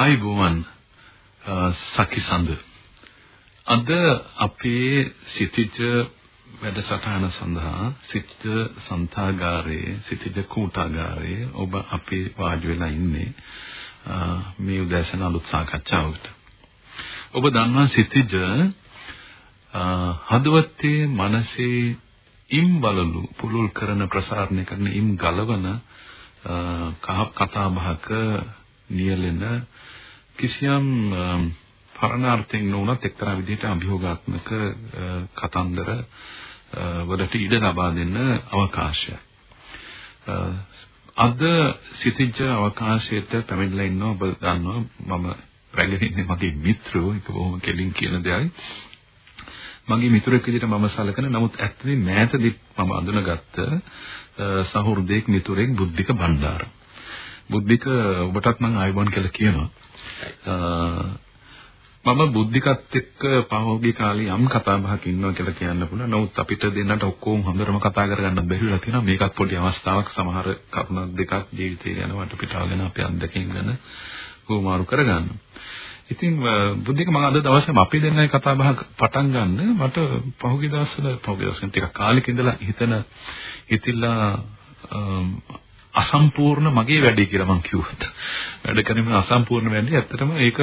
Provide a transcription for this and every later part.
ආයිබෝවන් සකිසඳ අද අපේ සිටිජ වැඩසටහන සඳහා සිටිජ සන්තාගාරයේ සිටිජ කූටාගාරයේ ඔබ අපේ වාඩි වෙලා ඉන්නේ මේ උදෑසන අලුත් සාකච්ඡාවකට. ඔබ දන්නවා සිටිජ හදවතේ මනසේ ඉම් බලලු පුලුල් කරන ප්‍රසාරණය කරන ඉම් ගලවන කතා බහක නියැලෙන කිසියම් පරණාර්ථයෙන් නොවුනත් එක්තරා විදිහට අභියෝගාත්මක කතන්දර වලට ඉඩ ලබා දෙන්න අවකාශය. අද සිටිච්ච අවකාශයට පැමිණලා ඉන්නවා ඔබ දන්නවා මම රැගෙන ඉන්නේ මගේ මිත්‍රෝ ඒක බොහොම කෙලින් කියන දෙයයි. මගේ මිතුරෙක් විදිහට මම සලකන නමුත් ඇත්තටම මෑතදී මම අඳුනගත්ත සහෘදෙක් මිතුරෙක් බුද්ධික බණ්ඩාර. බුද්ධික ඔබටත් මම ආයුබෝවන් කියලා කියනවා. මම බුද්ධිකත් එක්ක පහෝගී කාලේ යම් කතා බහක් ඉන්නවා කියලා කියන්න පුළුවන්. නමුත් අපිට දෙන්නට ඔක්කොම හොඳටම කතා කරගන්න බැරිලා තියෙනවා. මේකත් පොඩි අවස්ථාවක් සමහර කරුණ දෙකක් ජීවිතේ යන වටපිටාව අපේ අත්දැකීම් ගැන උමාරු කරගන්න. ඉතින් බුද්ධික මම අද දවසේ අපි දෙන්නයි කතා බහ පටන් ගන්න මට පහුගිය දවස්වල පහුගිය දවස්වල ටිකක් කාලෙක ඉඳලා හිතන හිතිලා අසම්පූර්ණ මගේ වැඩේ කියලා මම කිව්වොත් වැඩ කරන්නේ අසම්පූර්ණ වැඩේ ඇත්තටම ඒක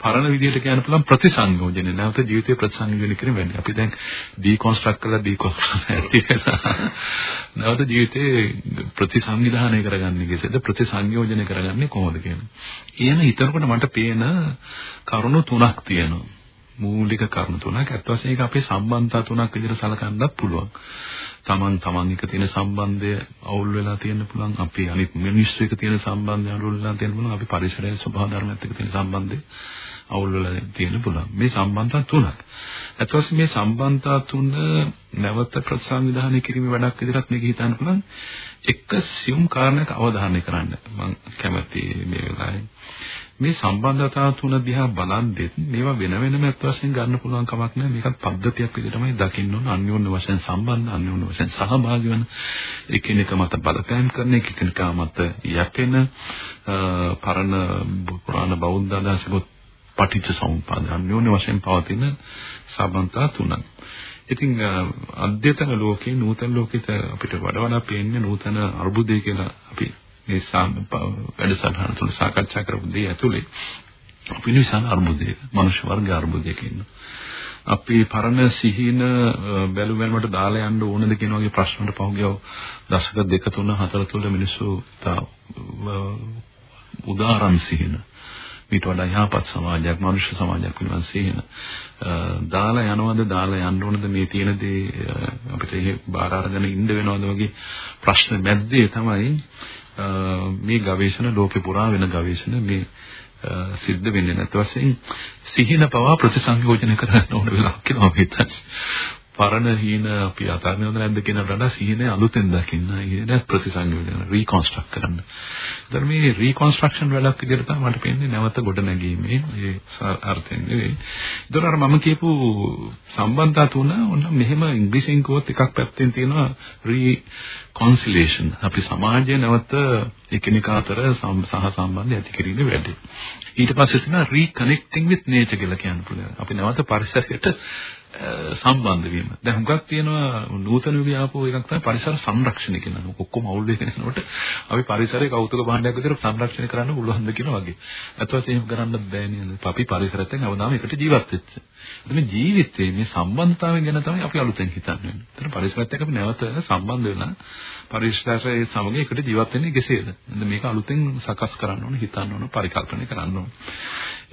පරණ විදිහට කියන්න පුළුවන් ප්‍රතිසංයෝජන නැවත ජීවිතේ ප්‍රතිසංයෝජන කිරීම වෙන්නේ. අපි දැන් ඩිකොන්ස්ට්‍රක්ට් කරලා ඩිකොන්ස්ට්‍රක්ට් ඇති නැවත ජීවිතේ ප්‍රතිසංවිධානය කරගන්නේ කෙසේද ප්‍රතිසංයෝජන කරගන්නේ කොහොමද කියන්නේ. කියන හිතනකොට මට පේන කරුණු තුනක් තියෙනවා. මූලික කරුණු තුනක්. අත් වශයෙන් ඒක අපේ සම්බන්ධතා තුනක් විදිහට සලකන්නත් පුළුවන්. Taman taman එක තියෙන සම්බන්ධය අවුල් වෙලා තියෙන්න පුළුවන්. අපි අනිත් මිනිස්සු එක තියෙන සම්බන්ධය අවුල් වෙලා තියෙන්න පුළුවන්. අපි පරිසරයේ ස්වභාව ධර්මයත් එක්ක තියෙන සම්බන්ධය අවුල් වෙලා තියෙන්න පුළුවන්. මේ සම්බන්ධතා තුනක්. ඊට මේ සම්බන්ධතා තුන නැවත ප්‍රතිසංවිධානය කිරීමේ වැඩක් විදිහට මේක හිතන්න පුළුවන්. එක සියුම් කාරණයක් අවධානය කරන්න මම කැමති මේ වෙලාවේ. මේ සම්බන්ධතා තුන දිහා බලන්දෙත් මේවා වෙන වෙනම අත් වශයෙන් ගන්න පුළුවන් කමක් නැහැ මේකත් පද්ධතියක් විදිහටමයි දකින්න ඕන. අන්‍යෝන්‍ය වශයෙන් සම්බන්ධ අන්‍යෝන්‍ය වශයෙන් සහභාගී වෙන එකිනෙක මත බලපෑම් කරන එකිනෙක මත යැපෙන පරණ පුරාණ බෞද්ධ අදහසකුත් පටිච්ච සමුප්පාද අන්‍යෝන්‍ය වශයෙන් පවතින සම්බන්ධතා තුනක් ඉතින් අධ්‍යතන ලෝකේ නූතන ලෝකෙට අපිට වඩා වඩා පේන්නේ නූතන අර්බුදය කියලා අපි මේ වැඩසටහන තුළ සාකච්ඡා කරපු දේ ඇතුලේ අපි නිසන අර්බුදයක මනුෂ්‍ය වර්ග අර්බුදයක ඉන්නවා. අපි පරණ සිහින බැලු බැලමට දාලා යන්න ඕනද කියන වගේ ප්‍රශ්නකට පහුගිය දශක දෙක තුන හතර තුල මිනිස්සු උදාරම් සිහින ඊට වඩා යහපත් සමාජයක් මනුෂ්‍ය සමාජයක් පිළිබඳ සිහින දාලා යනවද දාලා යන්න ඕනද මේ තියෙන දේ අපිට ඒ බාර අරගෙන ඉන්න වෙනවද වගේ ප්‍රශ්න මැද්දේ තමයි මේ ගවේෂණ ලෝකේ පුරා වෙන ගවේෂණ මේ සිද්ධ වෙන්නේ නැත් වශයෙන් සිහින පවා ප්‍රතිසංයෝජන කරන්න ඕන වෙලාවක් කියලා මම හිතන්නේ. පරණ හීන අපි අතාරිනවද නැද්ද කියන වඩා සිහිනේ අලුතෙන් දකින්න කියන ප්‍රතිසංයෝජන රීකන්ස්ට්‍රක්ට් කරන්න. ඒතර මේ රීකන්ස්ට්‍රක්ෂන් වැඩක් විදිහට තමයි මට පේන්නේ නැවත ගොඩ නැගීමේ ඒ අර්ථයෙන් නෙවෙයි. ඒතර අර මම කියපු සම්බන්ධතා තුන ඔන්න මෙහෙම ඉංග්‍රීසියෙන් කිව්වොත් එකක් පැත්තෙන් තියෙනවා රීකන්සිලේෂන්. අපි සමාජය නැවත එකිනෙකා අතර සහ සම්බන්ධය ඇති කිරීමේ වැඩේ. ඊට පස්සේ තියෙනවා රීකනෙක්ටිං විත් නේචර් කියලා කියන්න පුළුවන්. අපි නැවත පරිසරයට සම්බන්ධ වීම. දැන් හුඟක් තියෙනවා නූතන යුගයේ ආපු එකක් තමයි පරිසර සංරක්ෂණය කියන එක. ඔක්කොම අවුල් වෙගෙන යනකොට අපි පරිසරයේ කෞතුක භාණ්ඩයක් විදිහට සංරක්ෂණය කරන්න පුළුවන්ද කියන වගේ. අත් වශයෙන් එහෙම කරන්න බෑ නේද? අපි පරිසරයෙන් අවදාම එකට ජීවත් වෙච්ච. මේ ජීවිතයේ මේ සම්බන්ධතාවය ගැන තමයි අපි අලුතෙන් හිතන්නේ. එතන පරිසරයත් එක්ක අපි නැවත සම්බන්ධ වෙලා පරිසරයේ සමග එකට ජීවත් වෙන්නේ කෙසේද? මේක අලුතෙන් සකස් කරන්න ඕනේ, හිතන්න ඕනේ, පරිකල්පනය කරන්න ඕනේ.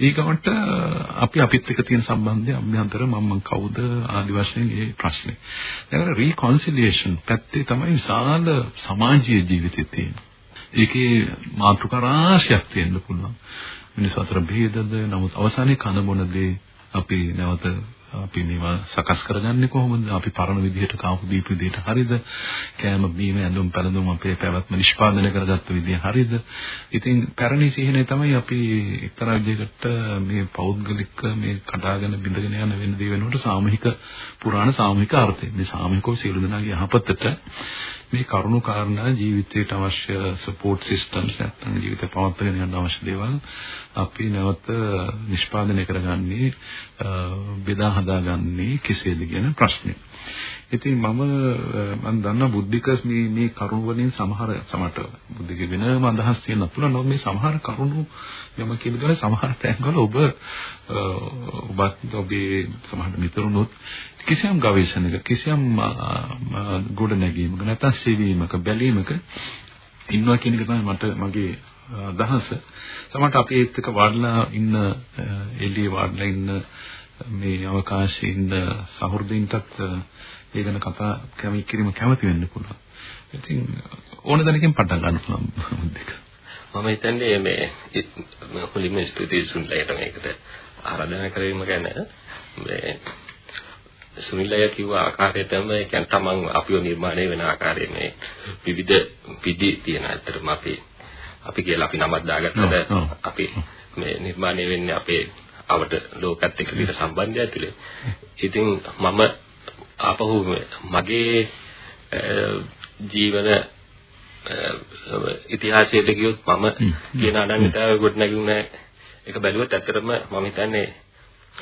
ඊගොන්ට අපි අපිත් එක්ක තියෙන සම්බන්ධය අභ්‍යන්තර මම මං කවුද ආදි වශයෙන් මේ ප්‍රශ්නේ. දැන් රීකොන්සිලියේෂන් පැත්තේ තමයි විශාල සමාජීය ජීවිතය තියෙන්නේ. ඒකේ මාතෘකා රාශියක් තියෙන්න පුළුවන්. මිනිස් අතර ભેදද නමුත් අවසානයේ කන බොන දේ අපි නැවත අපි මේවා සකස් කරගන්නේ කොහොමද? අපි පරණ විදිහට කාපු දීපු විදිහට හරියද? කෑම බීම ඇඳුම් පැළඳුම් අපේ පැවැත්ම නිෂ්පාදනය කරගත්ත විදිහ හරියද? ඉතින් පැරණි සිහිනේ තමයි අපි එක්තරා විදිහකට මේ පෞද්ගලික මේ කඩාගෙන බිඳගෙන යන වෙන දේ වෙනකොට සාමූහික පුරාණ සාමූහික අර්ථය. මේ සාමූහිකව සියලු දෙනාගේ යහපතට මේ කරුණු කාරණා ජීවිතයට අවශ්‍ය සපෝට් සිස්ටම්ස් නැත්නම් ජීවිතය පවත්වාගෙන යන්න අවශ්‍ය දේවල් අපි නැවත නිෂ්පාදනය කරගන්නේ බෙදා හදාගන්නේ කෙසේද කියන ප්‍රශ්නේ. ඉතින් මම මම දන්නා බුද්ධික මේ මේ කරුණ වලින් සමහර සමහර බුද්ධික වෙනම අදහස් තියෙන පුළුවන් නමුත් මේ සමහර කරුණු යම කියන සමහර තැන්වල ඔබ ඔබත් ඔබේ සමහර මිතුරුනොත් කිසියම් ගවේෂණයක කිසියම් ගොඩනැගීමක නැත්නම් සෙවීමක බැලීමක ඉන්නවා කියන එක තමයි මට මගේ අදහස. සමහරට අපි ඒත් එක්ක වඩලා ඉන්න එළියේ වඩලා ඉන්න මේ අවකාශයේ ඉන්න සහෘදීන්ටත් ඒ ගැන කතා කැමි කිරීම කැමති වෙන්න පුළුවන්. ඉතින් ඕන දැනකින් පටන් ගන්න පුළුවන් දෙක. මම හිතන්නේ මේ මුලින්ම ස්තුතියි සුන්ලයට මේකට ආරාධනා කිරීම ගැන මේ සුනිලය කිව්ව ආකාරයටම ඒ කියන්නේ තමන් අපිව නිර්මාණය වෙන ආකාරයේ මේ විවිධ විදි තියෙන ඇත්තටම අපි අපි කියලා අපි නමක් දාගත්තද? අපි මේ නිර්මාණය වෙන්නේ අපේ අවට ලෝකත් එක්ක තියෙන සම්බන්ධය ඇතුලේ. ඉතින් මම ආපහු මගේ ජීවන ඉතිහාසයට ගියොත් මම කියන අනන්‍යතාවය ගොඩනැගුණ. එක බැලුවොත් ඇත්තටම මම හිතන්නේ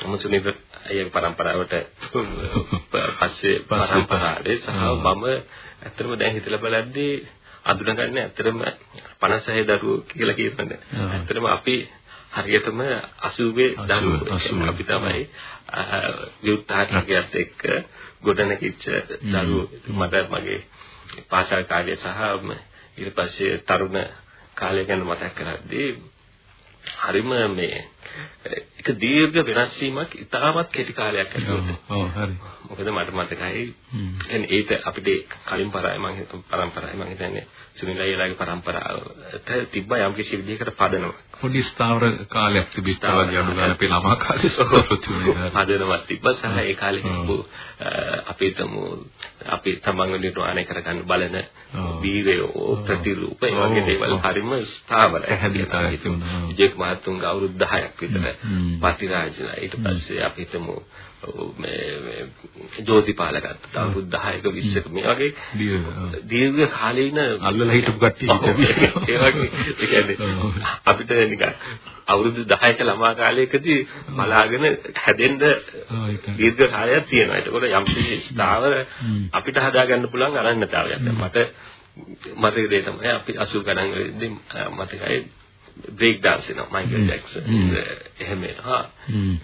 මුසුනි අය පරම්පරාවට පස්සේ පරම්පරාවේ සහ මම ඇත්තටම දැන් හිතලා බලද්දී අඳුනගන්නේ ඇත්තටම 56 දරුවෝ කියලා කියන්නේ. ඇත්තටම අපි හරියටම 80 දරුවෝ. අපි තමයි විඋත්තරකයත් එක්ක ගොඩනැගිච්ච දරුවෝ. මට මගේ පාසල් කාලය සහ ඊට පස්සේ තරුණ කාලය ගැන මතක් කරද්දී හරිම මේ එක දීර්ඝ වෙනස් වීමක් ඉතාමත් කෙටි කාලයක් ඇතුළත. ඔව් හරි. මොකද මට මතකයි එන්නේ ඒක අපිට කලින් පරාය මම හිතුව පරම්පරාවයි මම හිතන්නේ සුනිලයිලාගේ පරම්පරාවට තිබ්බ යම් කිසි විදිහකට පදනමක්. පොඩි ස්ථාවර කාලයක් තිබිච්චා වගේ අඩු ගන්න අපේ ළමා කාලේ සොරොත්තුනේ. පදනමක් තිබ්බා සහ ඒ කාලේ අපේ තමු අපි තමන් වෙනුවට ආනය කරගන්න බලන වීරයෝ ප්‍රතිරූප ඒ වගේ දේවල් හරිම ස්ථාවරයි. පැහැදිලිතාවයක් තිබුණා. ජෙක් මහතුන්ගේ අවුරුදු 10ක් විතර පතිරාජලා. ඊට පස්සේ අපි හිතමු මේ ජෝතිපාල ගත්ත අවුරුදු 10ක 20ක මේ වගේ දීර්ඝ කාලීන අල්ලලා හිටපු කට්ටිය ඒ වගේ. ඒ කියන්නේ අපිට නිකන් අවුරුදු 10ක ළමා කාලයකදී බලාගෙන හැදෙන්න දීර්ඝ කාලයක් තියෙනවා. ඒකෝට යම් කිසි ස්ථාවර අපිට හදාගන්න පුළුවන් අරන්නතාවයක්. මට මතක දේ තමයි අපි 80 ගණන් වලදී මතකයි බ්‍රේක් dance එනවා මයිකල් ජැක්සන් එහෙම එනවා.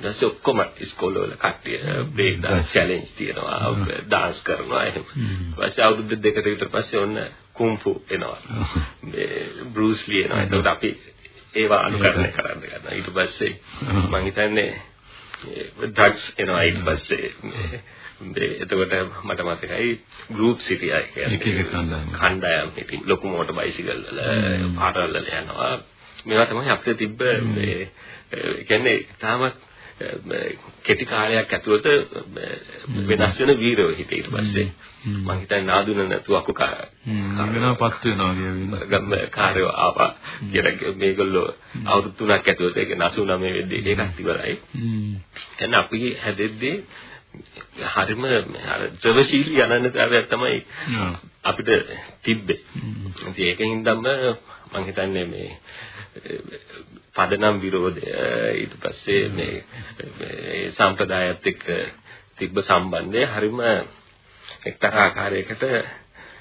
ඊට ඔක්කොම ඉස්කෝලේ වල කට්ටිය බ්‍රේක් dance challenge තියනවා dance කරනවා එහෙම. ඊපස්සේ අවුරුදු දෙකකට විතර පස්සේ ඔන්න කුම්ෆු එනවා. මේ බෲස් ලී එනවා. එතකොට අපි ඒවා අනුකරණය කරන්න ගන්නවා. ඊට පස්සේ මම හිතන්නේ ඩ්‍රග්ස් එනවා ඊට පස්සේ එතකොට මට මතකයි ගෲප් සිටියා කියන්නේ. කණ්ඩායම්. ඉතින් ලොකු මෝටර් බයිසිකල් වල පාරවල් වල යනවා. මේවා තමයි අපිට තිබ්බ මේ කියන්නේ තාමත් කෙටි කාලයක් ඇතුළත වෙනස් වෙන වීරයෝ හිතේ ඊට පස්සේ. මම හිතන්නේ නාදුන නැතුව අකු වෙනවපත් වෙනවා ගම්ම කාර්යෝ ආවා. කියන මේගොල්ලෝ අවුරුදු තුනක් ඇතුළත ඒක 89 වෙද්දී. ඒකත් ඉවරයි. එතන අපි හැදෙද්දී හරිම අර ද්‍රවශීලී අනන්‍යතාවයක් තමයි අපිට තිබ්බේ. ඉතින් ඒකෙන් ධම්ම මම හිතන්නේ මේ පදනම් විරෝධය ඊට පස්සේ මේ සම්ප්‍රදායත් එක්ක තිබ්බ සම්බන්ධය හරිම එක්තරා ආකාරයකට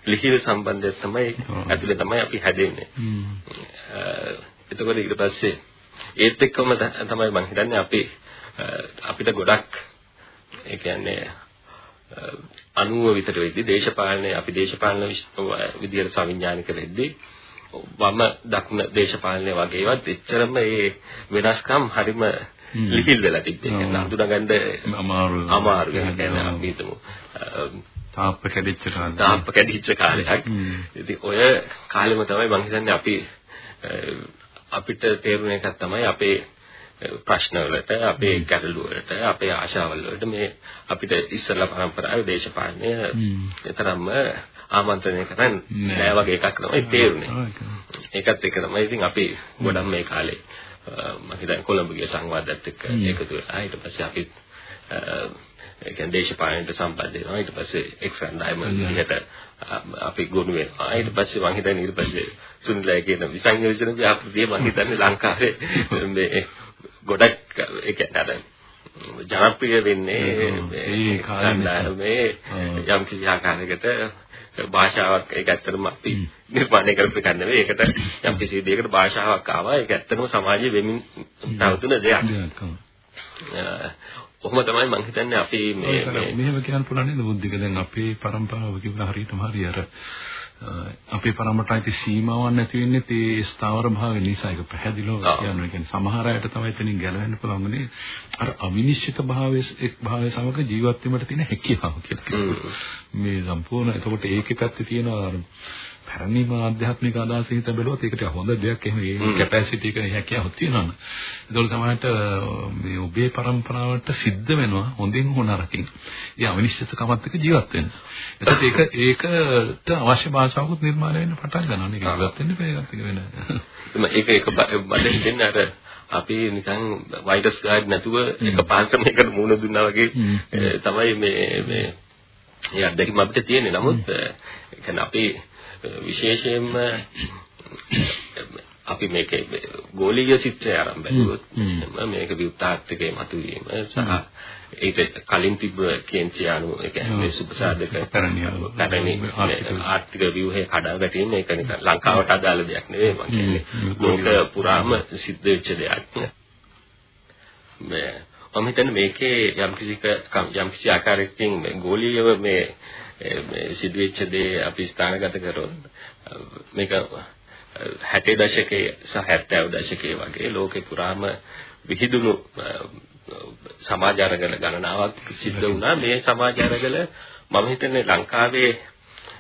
ලිහිල් සම්බන්ධයක් තමයි ඇතුලේ තමයි අපි හැදෙන්නේ. එතකොට ඊට පස්සේ ඒත් එක්කම තමයි මම හිතන්නේ අපි අපිට ගොඩක් ඒ කියන්නේ 90 විතර වෙද්දී දේශපාලනය අපි දේශපාලන විදියට සවිඥානික වෙද්දී වම දකුණ දේශපාලනය වගේවත් එච්චරම ඒ වෙනස්කම් හරිම ලිහිල් වෙලා තිබ්බේ. ඒක අඳුනගන්න අමාරු අමාරු. කියන්නේ අපි හිතමු තාප්ප කැඩිච්ච කාලේ. තාප්ප කැඩිච්ච කාලයක්. ඉතින් ඔය කාලෙම තමයි මම හිතන්නේ අපි අපිට තේරුණ එකක් තමයි අපේ ප්‍රශ්න වලට අපේ ගැටලු වලට අපේ ආශාවල් වලට මේ අපිට ඉස්සලා පරම්පරාවේ දේශපාලනය එතරම්ම ආමන්ත්‍රණය කරන්නේ නෑ. වගේ එකක් තමයි තේරුනේ. ඒකත් එක තමයි. ඉතින් අපි ගොඩක් මේ කාලේ මම හිතන්නේ කොළඹ ගිය සංවාදات එක්ක එකතු වෙලා ඊට පස්සේ අපි ඒ කියන්නේ දේශපාලනයට සම්බන්ධ වෙනවා. ඊට පස්සේ එක්සන් ඩයමන්ඩ් විදිහට අපි ගොනු වෙනවා. ඊට පස්සේ මම හිතන්නේ ඊට පස්සේ සුනිලයි කියන විසංයෝජන ව්‍යාපෘතිය මම හිතන්නේ ලංකාවේ මේ ගොඩක් ඒ කියන්නේ අර ජනප්‍රිය වෙන්නේ මේ යම් කිසි ආකාරයකට භාෂාවක් ඒක ඇත්තටම අපි නිර්මාණය කරපු එකක් නෙවෙයි. ඒකට යම් කිසි දෙයකට භාෂාවක් ආවා. ඒක ඇත්තටම සමාජයේ වෙමින් තවතුන දෙයක්. ඔහොම තමයි මම හිතන්නේ අපි මේ මෙහෙම කියන්න පුළුවන් නේද බුද්ධික? දැන් අපේ પરම්පරාව කිව්වා හරියටම හරිය අර අපේ පරමටයි සීමාවක් නැති වෙන්නේ ඒ ස්ථාවර භාවය නිසා ඒක පැහැදිලිව කියනවා. කියන්නේ සමහර අයට තමයි එතනින් ගැලවෙන්න පුළුවන් වුණේ අර අවිනිශ්චිත භාවයේ එක් භාවය සමග ජීවත් වීමට තියෙන හැකියාව කියලා. මේ සම්පූර්ණ එතකොට ඒකේ පැත්තේ තියෙනවා පැරණිම ආධ්‍යාත්මික අදහස හිත බැලුවොත් ඒකට හොඳ දෙයක් එහෙම ඒ කැපැසිටි එක හැකියාවක් තියෙනවා. ඒතකොට තමයි මේ ඔබේ પરම්පරාවට සිද්ධ වෙනවා හොඳින් හොනරකින්. ඒ අවිනිශ්චිතකමත් එක්ක ජීවත් වෙන්න. එතකොට ඒක ඒකට අවශ්‍ය භාෂාවකුත් නිර්මාණය වෙන්න පටන් ගන්නවා. මේක ජීවත් වෙන්න බෑ ඒකත් වෙන. ඒක ඒක බඩෙන් දෙන්න අර අපි නිකන් වෛරස් ගාඩ් නැතුව එක පාන්තම එකට මුණ දුන්නා වගේ තමයි මේ මේ ඒ අත්දැකීම අපිට තියෙන්නේ. නමුත් ඒ කියන්නේ අපි විශේෂයෙන්ම අපි මේකේ ගෝලීය චිත්‍රය ආරම්භ බැලුවොත් මේක විඋත්තාර්ථකයේ මතුවීම සහ ඒක කලින් තිබ්බ කේන්ති අනුව ඒ කියන්නේ සුපසාධක පැරණි ආර්ථික ව්‍යුහය කඩා වැටීම ඒක නිකන් ලංකාවට අදාළ දෙයක් නෙවෙයි මම කියන්නේ. මේක පුරාම සිද්ධ වෙච්ච දෙයක්. මේ මම හිතන්නේ මේකේ යම් කිසි යම් කිසි ආකාරයකින් ගෝලීයව මේ සිදුවෙච්ච දේ අපි ස්ථානගත කරොත් මේක 60 දශකයේ සහ 70 දශකයේ වගේ ලෝකේ පුරාම විහිදුණු සමාජ අරගල ගණනාවක් සිද්ධ වුණා. මේ සමාජ අරගල මම හිතන්නේ ලංකාවේ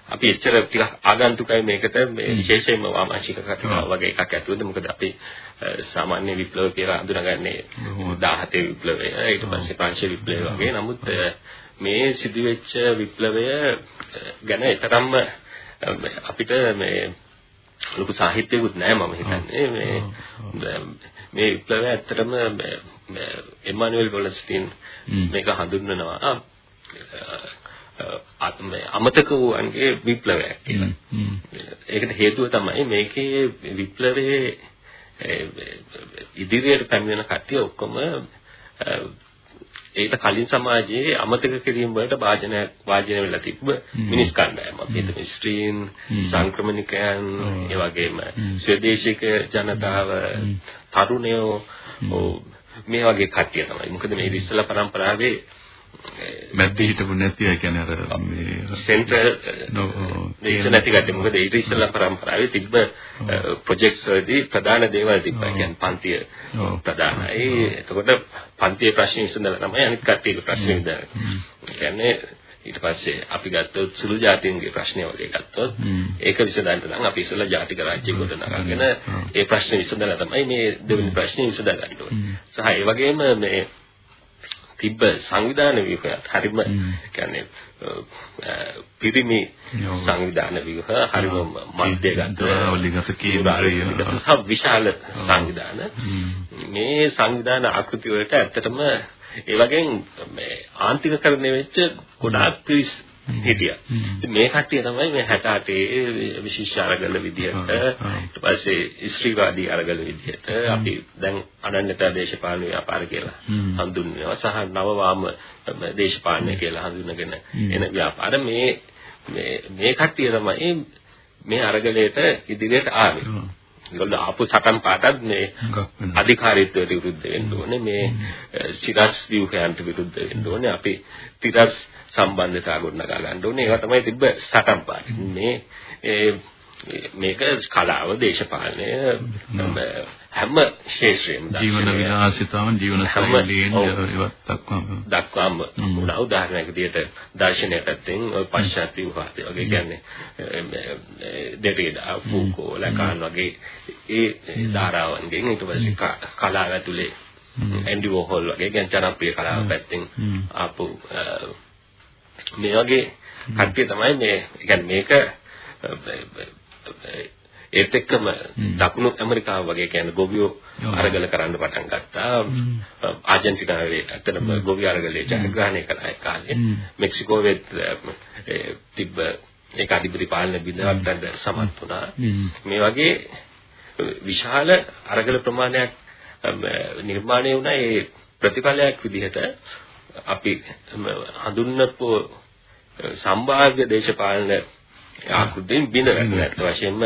අපි එච්චර ටිකක් ආගන්තුකයි මේකට. මේ විශේෂයෙන්ම වාමාංශික කතාව වගේ එකක් ඇතුළත මොකද අපි සාමාන්‍ය විප්ලව කියලා හඳුනාගන්නේ 17 විප්ලවය ඊට පස්සේ පංච විප්ලවය වගේ. නමුත් මේ සිදුවෙච්ච විප්ලවය ගැන තරම්ම අපිට මේ ලොකු සාහිත්‍යයකුත් නැහැ මම හිතන්නේ. මේ මේ විප්ලවය ඇත්තටම එමානුවෙල් ගොලස්ටින් මේක හඳුන්වනවා. අමතක වූන්ගේ විප්ලවයක් කියලා. ඒකට හේතුව තමයි මේකේ විප්ලවයේ ඉදිරියට පැමිණෙන කට්ටිය ඔක්කොම ඒකට කලින් සමාජයේ අමතක කිරීම වලට වාජන වාජන වෙලා තිබ්බ මිනිස් කණ්ඩායම. අපි හිතමු ස්ත්‍රීන්, සංක්‍රමණිකයන්, ඒ වගේම ස්වදේශික ජනතාව, තරුණයෝ මේ වගේ කට්ටිය තමයි. මොකද මේ ඉස්සලා පරම්පරාවේ මැද්දේ හිටපු නැති අය කියන්නේ අර මේ සෙන්ටර් මේක නැති ගැටේ මොකද ඊට ඉස්සෙල්ලා පරම්පරාවේ තිබ්බ ප්‍රොජෙක්ට්ස් වලදී ප්‍රධාන දේවල් තිබ්බා. කියන්නේ පන්තිය ප්‍රධානයි. එතකොට පන්තියේ ප්‍රශ්න විසඳලා තමයි අනිත් කට්ටියගේ ප්‍රශ්න විසඳන්නේ කියන්නේ ඊට පස්සේ අපි ගත්තොත් සුළු ජාතීන්ගේ ප්‍රශ්නය වගේ ගත්තොත් ඒක විසඳන්න නම් අපි ඉස්සෙල්ලා ජාතික රාජ්‍ය ගොඩනගාගෙන ඒ ප්‍රශ්න විසඳලා තමයි මේ දෙවෙනි ප්‍රශ්නේ විසඳගන්න ඕනේ. සහ ඒ වගේම මේ තිබ්බ සංවිධාන ව්‍යුහයත් හරිම කියන්නේ පිරිමි සංවිධාන ව්‍යුහ හරිම මධ්‍යගත සහ විශාල සංවිධාන. මේ සංවිධාන ආකෘති වලට ඇත්තටම ඒ වගේ මේ ආන්තිකකරණය වෙච්ච ගොඩාක් හිටියා. ඉතින් මේ කට්ටිය තමයි මේ 68 විශේෂ අරගල විදියට ඊට පස්සේ ස්ත්‍රීවාදී අරගල විදියට අපි දැන් අනන්‍යතා දේශපාලන ව්‍යාපාර කියලා හඳුන්වනවා. සහ නවවාම දේශපාලනය කියලා හඳුනගෙන එන ව්‍යාපාර. මේ මේ මේ කට්ටිය තමයි මේ අරගලයට ඉදිරියට ආවේ. ඒගොල්ලෝ ආපු සටන් පාටත් මේ අධිකාරීත්වයට විරුද්ධ වෙන්න ඕනේ. මේ සිරස් ව්‍යුහයන්ට විරුද්ධ වෙන්න ඕනේ. අපි තිරස් සම්බන්ධතා ගොඩනගා ගන්න ඕනේ. ඒවා තමයි තිබ්බ සටන් පාට. මේ මේක කලාව දේශපාලනය හැම. ශේෂ්ත්‍රයෙම ජීවන විලාසිතාවන් ජීවන ශෛලීන් ඒවත් දක්වාම දක්වාම උනා උදාහරණයක් විදිහට දර්ශනය පැත්තෙන් ඔය පශ්චාත් ව්‍යුහාද වගේ කියන්නේ දෙරිඩා ෆූකෝ ලකාන් වගේ ඒ ධාරාවන්ගෙන් ඊට පස්සේ කලාව ඇතුලේ ඇන්ඩි වෝහල් වගේ ගැන ජනප්‍රිය කලාව පැත්තෙන් ආපු මේ වගේ කට්ටිය තමයි මේ කියන්නේ මේක ඒත් එක්කම දකුණු ඇමරිකාව වගේ කියන්නේ ගොවියෝ අරගල කරන්න පටන් ගත්තා. ආජන්ටිනාවේ ඇත්තටම ගොවි අරගලේ ජයග්‍රහණය කළා ඒ කාලේ. මෙක්සිකෝවේ තිබ්බ ඒක අධිපති පාලන බිඳවන්නට සමත් වුණා. මේ වගේ විශාල අරගල ප්‍රමාණයක් නිර්මාණය වුණා. ඒ ප්‍රතිඵලයක් විදිහට අපි හඳුන්වපු සම්භාව්‍ය දේශපාලන ආකෘතියෙන් බිඳ. ඒත් වශයෙන්ම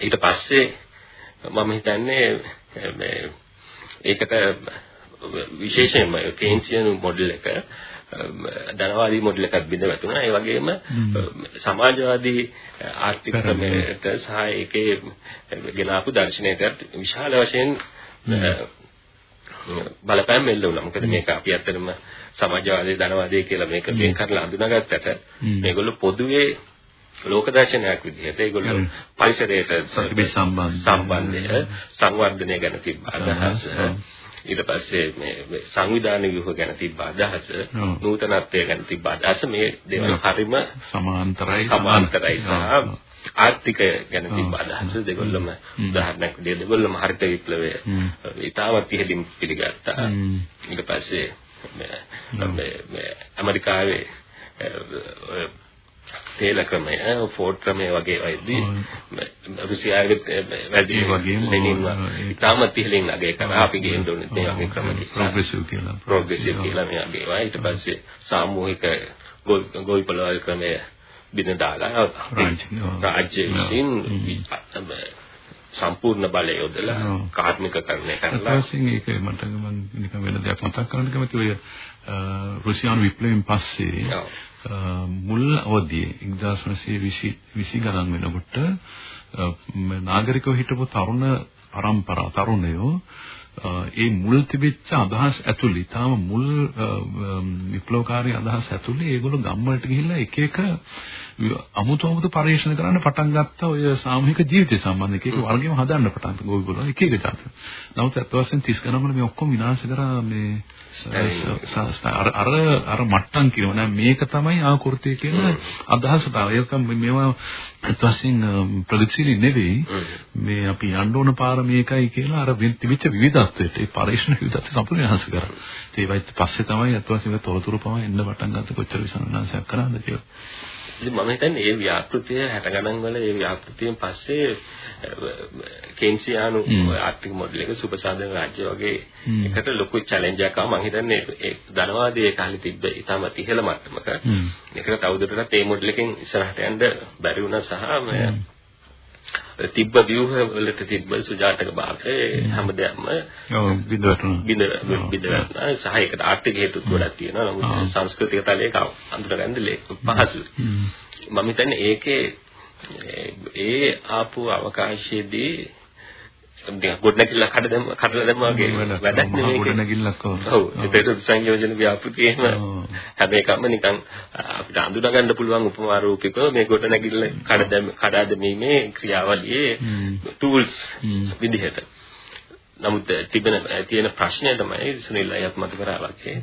ඊට පස්සේ මම හිතන්නේ මේ ඒකට විශේෂයෙන්ම කේන්සියන් මොඩල් එක ධනවාදී මොඩල් එකක් බිඳ වැටුණා. ඒ වගේම සමාජවාදී ආර්ථික ක්‍රමයට සහ ඒකේ ගෙනාපු දර්ශනයට විශාල වශයෙන් බලපෑම් එල්ල වුණා. මොකද මේක අපි ඇත්තටම සමාජවාදී ධනවාදී කියලා මේක වෙන් කරලා අඳුනාගත්තට මේගොල්ලෝ පොදුවේ ලෝක දර්ශනයක් විදිහට ඒගොල්ලෝ පරිසරයට සම්බන්ධය. සංවර්ධනය ගැන තිබ්බ අදහස. ඊට පස්සේ මේ සංවිධාන ව්‍යුහ ගැන තිබ්බ අදහස. නූතනත්වය ගැන තිබ්බ අදහස. මේ දේවල් හරිම සමාන්තරයි. සමාන්තරයි සහ ආර්ථිකය ගැන තිබ්බ අදහස. දෙගොල්ලම උදාහරණයක් විදිහට දෙගොල්ලම හරිත විප්ලවය ඉතාමත් ඉහළින් පිළිගත්තා. ඊට පස්සේ මේ ඇමරිකාවේ තේල ක්‍රමය ෆෝඩ් ක්‍රමය වගේ වයිදී රුසියාවේ වැඩි වගේම ඉතාමත් ඉහළින් අගය කරා. අපි ගේන්න ඕනේ මේ වගේ ක්‍රම ප්‍රෝග්‍රෙසිව් කියලා. ප්‍රෝග්‍රෙසිව් කියලා මේ වගේ වයි ඊට පස්සේ සාමූහික ගොවිපළවල් ක්‍රමය බිඳ දාලා රාජ්‍ය. විසින් සම්පූර්ණ බලය යොදලා කාර්මිකකරණය කරලා ඊපස්සේ ඒක මට මම නිකන් වෙන දෙයක් මතක් කරන්න කැමති ඔය රුසියානු විප්ලවයෙන් පස්සේ මුල් අවදියේ 1920 20 ගණන් වෙනකොට නාගරිකව හිටපු තරුණ පරම්පරා තරුණයෝ ඒ මුල් තිබිච්ච අදහස් ඇතුළේ තාම මුල් විප්ලවකාරී අදහස් ඇතුළේ ඒගොල්ලෝ ගම්වලට ගිහිල්ලා එක එක අමුතු අමුතු පරිශ්‍රණ කරන්න පටන් ගත්තා ඔය සාමූහික ජීවිතය සම්බන්ධ එක. එක වර්ගෙම හදන්න පටන් ගත්තා. ගොවිගොල්ලෝ එක එක જાත. නමුත් අත් වශයෙන් 30 ගණන් වල මේ ඔක්කොම විනාශ කරා මේ අර අර අර මට්ටම් කියනවා නෑ මේක තමයි ආකෘතිය කියන අදහසට ඒක මේවා අත් වශයෙන් ප්‍රගතිශීලී නෙවෙයි. මේ අපි යන්න ඕන පාර මේකයි කියලා අර තිබිච්ච විවිධත්වයට ඒ පරිශ්‍රණ විවිධත්වය සම්පූර්ණ වෙනස් කරා. ඒවයිත් පස්සේ තමයි අත් වශයෙන් තොරතුරු පවා එන්න පටන් ගත්ත කොච්චර විසඳනාංශයක් කරාද කියලා. ඉතින් මම හිතන්නේ මේ ව්‍යාපෘතිය 60 ගණන් වල මේ ව්‍යාපෘතියෙන් පස්සේ කේන්සියානු ආර්ථික මොඩල් එක සුපසාධන රාජ්‍ය වගේ එකට ලොකු චැලෙන්ජ් එකක් ආවා. මම හිතන්නේ ඒ ධනවාදී ඒ කාලේ තිබ්බ ඉතාමත් ඉහළ මට්ටමක. ඒකට තවදුරටත් මේ මොඩල් එකෙන් ඉස්සරහට යන්න බැරි වුණා සහ තිබ්බ ව්‍යුහ වලට තිබ්බ සුජාතක භාවය හැමදේම බිඳ වැටුණා බිඳ බිඳ වැටුණා සහ ඒකට ආර්ථික හේතුත් ගොඩක් තියෙනවා. නමුත් සංස්කෘතික තලයක අඳුරගන්න පහසුයි මම හිතන්නේ ඒකේ ඒ ආපු අවකාශයේදී ගොඩනැගිල්ල කඩ දැම්ම කඩලා දැම්ම වගේ වැඩක් නෙමෙයි ගොඩනැගිල්ලක් ඔව්. ඒකට සංයෝජන ව්‍යාපෘතියේම හැම එකක්ම නිකන් අපිට අඳුනා ගන්න පුළුවන් උපමා රූපිකව මේ ගොඩනැගිල්ල කඩ දැම්ම කඩා දැමීමේ ක්‍රියාවලියේ ටූල්ස් විදිහට. නමුත් තිබෙන තියෙන ප්‍රශ්නය තමයි සුනිල් අයත් මත කරා වගේ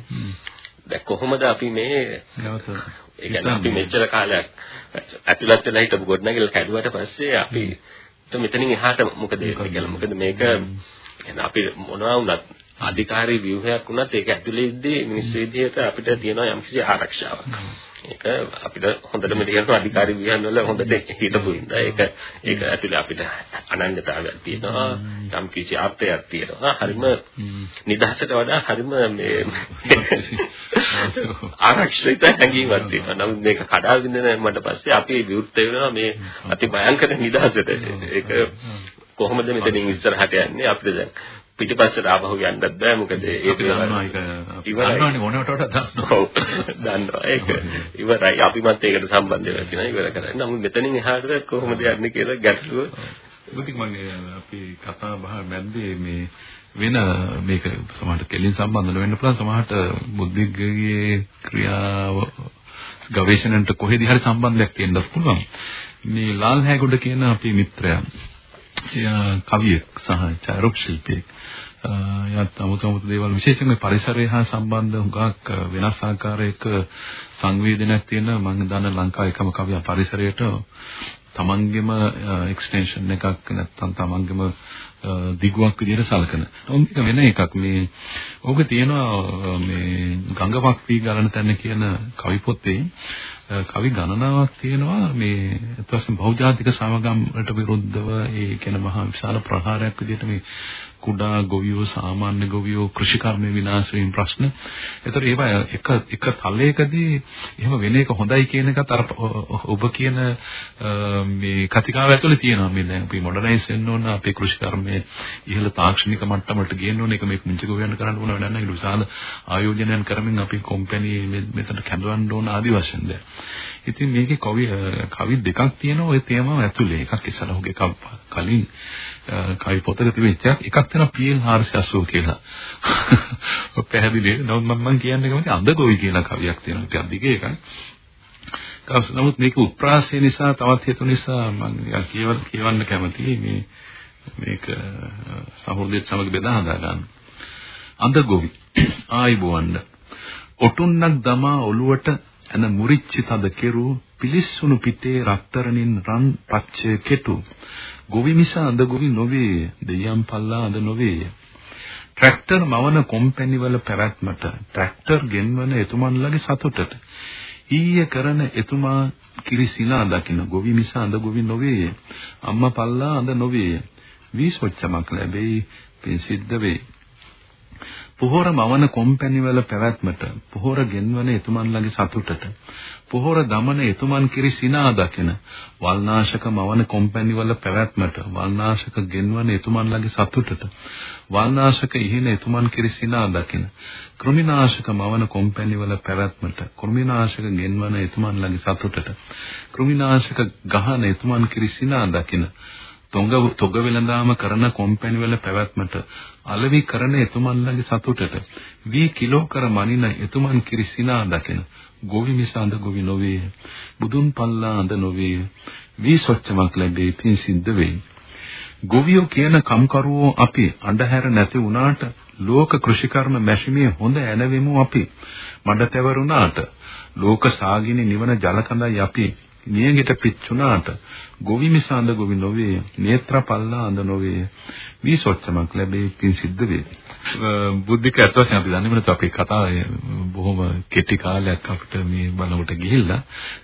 දැන් කොහොමද අපි මේ ඒ කියන්නේ අපි මෙච්චර කාලයක් ඇතුළත් වෙලා හිටපු ගොඩනැගිල්ල කැඩුවට පස්සේ අපි මෙතනින් එහාට මොකද කියලා. මොකද මේක අපි මොනවා වුණත් අධිකාරී ව්‍යුහයක් වුණත් ඒක ඇතුළේ ඉද්දී මිනිස් විදියට අපිට තියෙනවා යම්කිසි ආරක්ෂාවක්. ඒක අපිට හොඳටම තේරෙනවා අධිකාරී ව්‍යුහයන් වල හොඳට හිටපු ඉඳලා ඒක ඒක ඇතුළේ අපිට අනන්‍යතාවයක් තියෙනවා යම්කිසි ආත්මයක් තියෙනවා. හරිම නිදහසට වඩා හරිම මේ ආරක්ෂිත හැඟීමක් තියෙනවා. නමුත් මේක කඩා විඳින මට පස්සේ අපි විවෘත වෙනවා මේ අති භයංකර නිදහසට. ඒක කොහොමද මෙතනින් ඉස්සරහට යන්නේ අපිට දැන් පිටිපස්සට ආපහු යන්නත් බෑ. මොකද ඒක දන්නවා ඒක දන්නවනේ මොනවට වඩා දන්නවා. දන්නවා. ඒක ඉවරයි. අපිමත් ඒකට සම්බන්ධ වෙලා තියෙනවා. ඉවර කරන්නේ. නමුත් මෙතනින් එහාට කොහොමද යන්නේ කියලා ගැටලුව බුද්ධික මම අපි කතා බහ මැද්දේ මේ වෙන මේක සමහරට කෙලින් සම්බන්ධ වෙන්න පුළුවන්. සමහරට බුද්ධිගගේ ක්‍රියාව ගවේෂණයට කොහෙද හරි සම්බන්ධයක් තියෙන්නත් පුළුවන්. මේ ලාල් හැගොඩ කියන අපේ මිත්‍රයා කවියෙක් සහ ඡායාරූප ශිල්පියෙක්. යත් අමුතු අමුතු දේවල් විශේෂයෙන්ම පරිසරය හා සම්බන්ධ හුඟක් වෙනස් ආකාරයක සංවේදනයක් තියෙන මම දන්න ලංකාවේ එකම කවියා පරිසරයට තමන්ගේම එක්ස්ටෙන්ෂන් එකක් නැත්නම් තමන්ගේම දිගුවක් විදිහට සලකන. ඒක වෙන එකක් මේ ඕක තියෙනවා මේ ගංගාවක් වී ගලන තැන කියන කවි පොතේ කවි ගණනාවක් තියෙනවා. මේ ඊට බහුජාතික සමගම් වලට විරුද්ධව ඒ කියන මහා විශාල ප්‍රහාරයක් විදිහට මේ කුඩා ගොවියෝ සාමාන්‍ය ගොවියෝ කෘෂිකර්මයේ විනාශ වීම ප්‍රශ්න. ඒතර ඒවා එක එක තලයකදී එහෙම වෙන එක හොඳයි කියන එකත් අර ඔබ කියන මේ කතිකාව ඇතුලේ තියෙනවා. මේ දැන් අපි මොඩර්නයිස් වෙන්න ඕන අපේ කෘෂිකර්මයේ ඉහළ තාක්ෂණික මට්ටමට ගේන්න ඕන එක මේ පුංචි ගොවියන්ට කරන්න ඕන වැඩක් නැහැ. විශාල ආයෝජනයන් කරමින් අපි කම්පැනි මෙතන කැඳවන්න ඕන ආදි වශයෙන් දැන්. ඉතින් මේකේ කවි කවි දෙකක් තියෙනවා ওই තේමාව ඇතුලේ. එකක් ඉස්සලා ඔහුගේ කලින් කවි පොතක තිබෙච්ච එකක් තියෙනවා PL 480 කියලා. ඔය පැහැදිලි. නමුත් මම කියන්නේ කැමති අඳගොවි කියන කවියක් තියෙනවා. ටිකක් දිගේ එකක්. නමුත් මේක උත්ප්‍රාසය නිසා තවත් හේතු නිසා මම කියවන්න කියවන්න කැමතියි මේ මේක සහෘදෙත් සමග බෙදා හදා ගන්න. අඳගොවි ආයිබෝවන්න ඔටුන්නක් දමා ඔලුවට එන මුරිච්චි තද කෙරු පිලිස්සුණු පිටේ රත්තරණින් රන් පච්චය කෙටු. ගොවි මිස අඳ ගොවි නොවේ දෙයම් පල්ලා අඳ නොවේ. ට්‍රැක්ටර් මවන කොම්පැනි වල පැවැත්මට ට්‍රැක්ටර් ගෙන්වන එතුමන්ලගේ සතුටට. ඊයේ කරන එතුමා කිරිසිනා දකින්න ගොවි මිස අඳ ගොවි නොවේ අම්මා පල්ලා අඳ නොවේ. වී සොච්චමක් ලැබෙයි පින් සිද්ධ වේ. පොහොර මවන කොම්පැනි වල පැවැත්මට පොහොර ගෙන්වන එතුමන්ලගේ සතුටට පොහොර දමන එතුමන් කිරි සිනා දකින වල්නාශක මවන කොම්පැනි වල පැවැත්මට වල්නාශක ගෙන්වන එතුමන්ලගේ සතුටට වල්නාශක ඉහින එතුමන් කිරි සිනා දකින කෘමිනාශක මවන කොම්පැනි වල පැවැත්මට කෘමිනාශක ගෙන්වන එතුමන්ලගේ සතුටට කෘමිනාශක ගහන එතුමන් කිරි සිනා දකින තොඟ තොග වෙළඳාම කරන කොම්පැනි වල පැවැත්මට අලෙවි කරන එතුමන්ලගේ සතුටට වී කිලෝ කර මනින එතුමන් කිරිසිනා දකින ගොවි මිසඳ ගොවි නොවේ බුදුන් පල්ලා අඳ නොවේ වී සොච්චමක් ලැබේ පින් සිද්ධ වේ ගොවියෝ කියන කම්කරුවෝ අපි අඳුර නැති වුණාට ලෝක කෘෂිකර්ම මැෂිමේ හොඳ ඇනවෙමු අපි. මඩ තැවරුණාට ලෝක සාගිනි නිවන ජලකඳයි අපි. නියඟිට පිච්චුණාට ගොවි මිසඳ ගොවි නොවේ නේත්‍ර පල්ලා අඳ නොවේ. වී සොච්චමක් ලැබේ පින් සිද්ධ වේ. බුද්ධික ඇත්ත වශයෙන් අපි දන්නේ නැත්නම් අපේ කතාව බොහොම කෙටි කාලයක් අපිට මේ බලනකොට ගිහිල්ලා.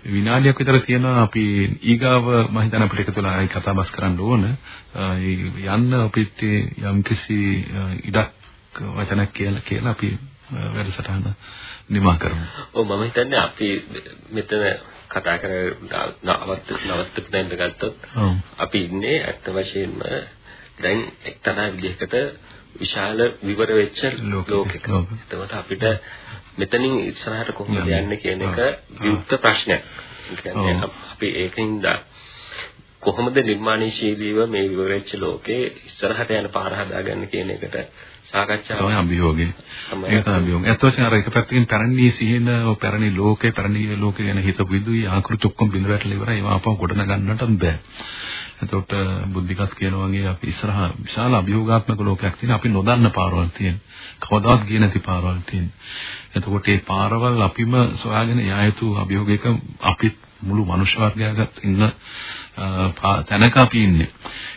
විනාඩියක් විතර තියෙනවා අපි ඊගාව මම හිතන අපිට එකතු වෙලා කතා බස් කරන්න ඕන. යන්න අපිට යම්කිසි ඉඩක් වචනක් කියලා කියලා අපි වැඩසටහන නිමා කරමු. ඔව් මම හිතන්නේ අපි මෙතන කතා කර නවත්ත නවත්තපු දැන් ගත්තොත් අපි ඉන්නේ ඇත්ත වශයෙන්ම දැන් එක්තරා විදිහකට විශාල විවර වෙච්ච ලෝකයක. එතකොට අපිට මෙතනින් ඉස්සරහට කොහොමද යන්නේ? කියන එක විවුර්ත ප්‍රශ්නයක්. කියන්නේ අපි ඒකින්ද කොහොමද නිර්මාණශීලීව මේ විවර වෙච්ච ලෝකේ ඉස්සරහට යන පාර හදාගන්න කියන එකට සාකච්ඡාව තමයි අභියෝගේ. ඒක තමයි අභියෝගය. ඇත්ත වශයෙන්ම අර එක පැත්තකින් පැරණි සිහින පැරණි ලෝකේ පැරණි ලෝකේ ගැන හිතපු විදුයි ආකෘති ඔක්කොම බිඳ වැටලා ඉවරයි. ඒවා අපව ගොඩ නගන්නට බෑ. එතකොට බුද්ධිකත් කියන වගේ අපි ඉස්සරහා විශාල අභියෝගාත්මක ලෝකයක් තියෙන අපි නොදන්න පාරවල් තියෙන. කවදාවත් ගියේ නැති පාරවල් තියෙන. එතකොට මේ පාරවල් අපිම සොයාගෙන යා යුතු අභියෝගයක අපි මුළු මනුෂ්‍ය වර්ගයාගත් ඉන්න තැනක අපි ඉන්නේ.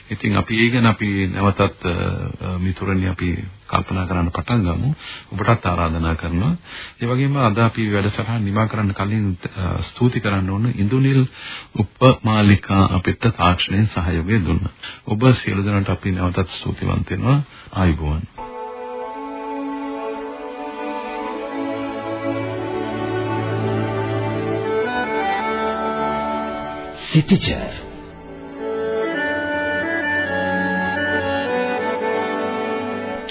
ඉතින් අපි ඒ ගැන අපි නැවතත් මිතුරනි අපි කල්පනා කරන්න පටන් ගමු. ඔබටත් ආරාධනා කරනවා. ඒ වගේම අද අපි වැඩසටහන නිමා කරන්න කලින් ස්තුති කරන්න ඕන ඉන්දුනිල් උපමාලිකා අපිට තාක්ෂණයෙන් සහයෝගය දුන්නා. ඔබ සියලු දෙනාට අපි නැවතත් ස්තුතිවන්ත වෙනවා. ආයුබෝවන්. සිටිජර්